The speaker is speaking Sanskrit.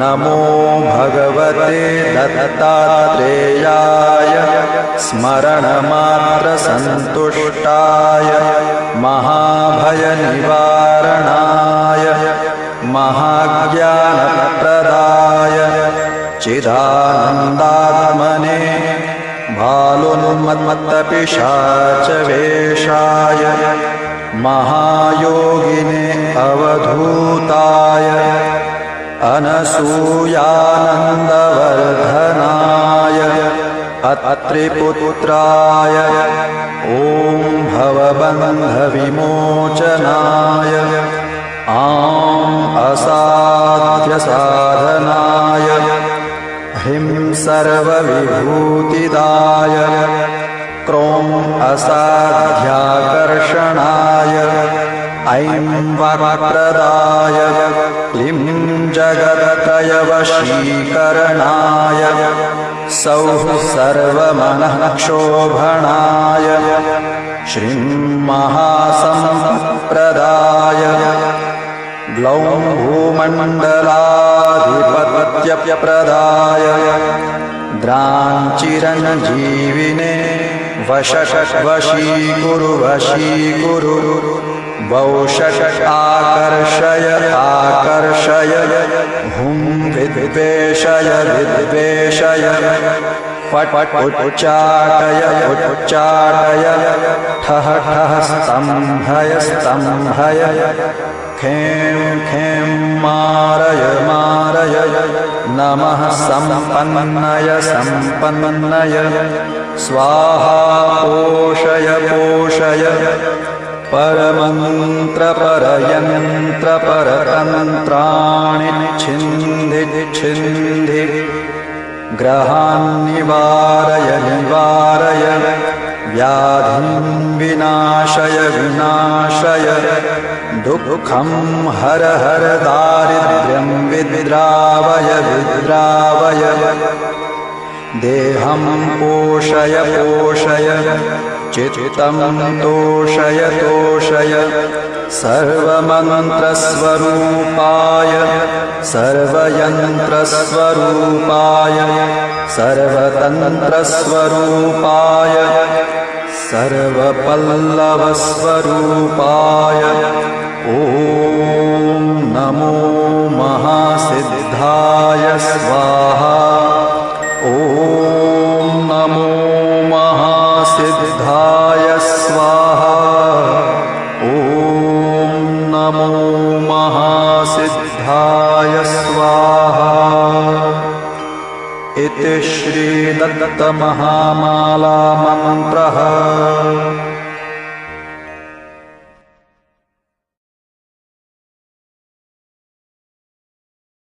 नमो भगवते दत्तात्रेयाय स्मरणमात्रसन्तुष्टाय महाभयनिवारणाय महाज्ञानप्रदाय चिदानन्दात्मने भालुन्मत्मत्तपिशाचवेषाय महायोगिने अवधूताय अनसूयानन्दवर्धनाय अत्रिपुत्राय ॐ भवबन्धविमोचनाय आम् असाध्यसाधनाय ह्रीं सर्वविभूतिदाय क्रों असाध्याकर्षणाय ऐं वक्रदाय क्लीं जगदत्रयवशीकरणाय सौः सर्वमनःक्षोभणाय। श्रीं महासम्प्रदाय। ग्लौं भूमण्डलाधिपत्यप्रदाय द्राञ्चिरञ्जीविने वशवशीकुरु वशीकुरु वौषष आकर्षय आकर्षय हुं विद्वेषय विद्वेषय पट् उच्चाटय उच्चाटय ठः ठः स्तम्भय स्तम्भय खें खें मारय मारय नमः सम्पन्नय सम्पन्नय स्वाहा पोषय पोषय परमन्त्रपरयन्त्रपरतन्त्राणि छिन्धि छिन्धि ग्रहान्निवारय निवारय व्याधिं विनाशय विनाशय दुःखं हर हर दारिद्र्यं विद्रावय विद्रावय देहं पोषय पोषय चित्तं तोषय तोषय सर्वमन्त्रस्वरूपाय सर्वयन्त्रस्वरूपाय सर्वतन्त्रस्वरूपाय सर्वपल्लवस्वरूपाय। ॐ नमो महासिद्धाय स्वाहा महासिद्धाय स्वाहा। इति श्रीदत्तमहामालामन्त्रः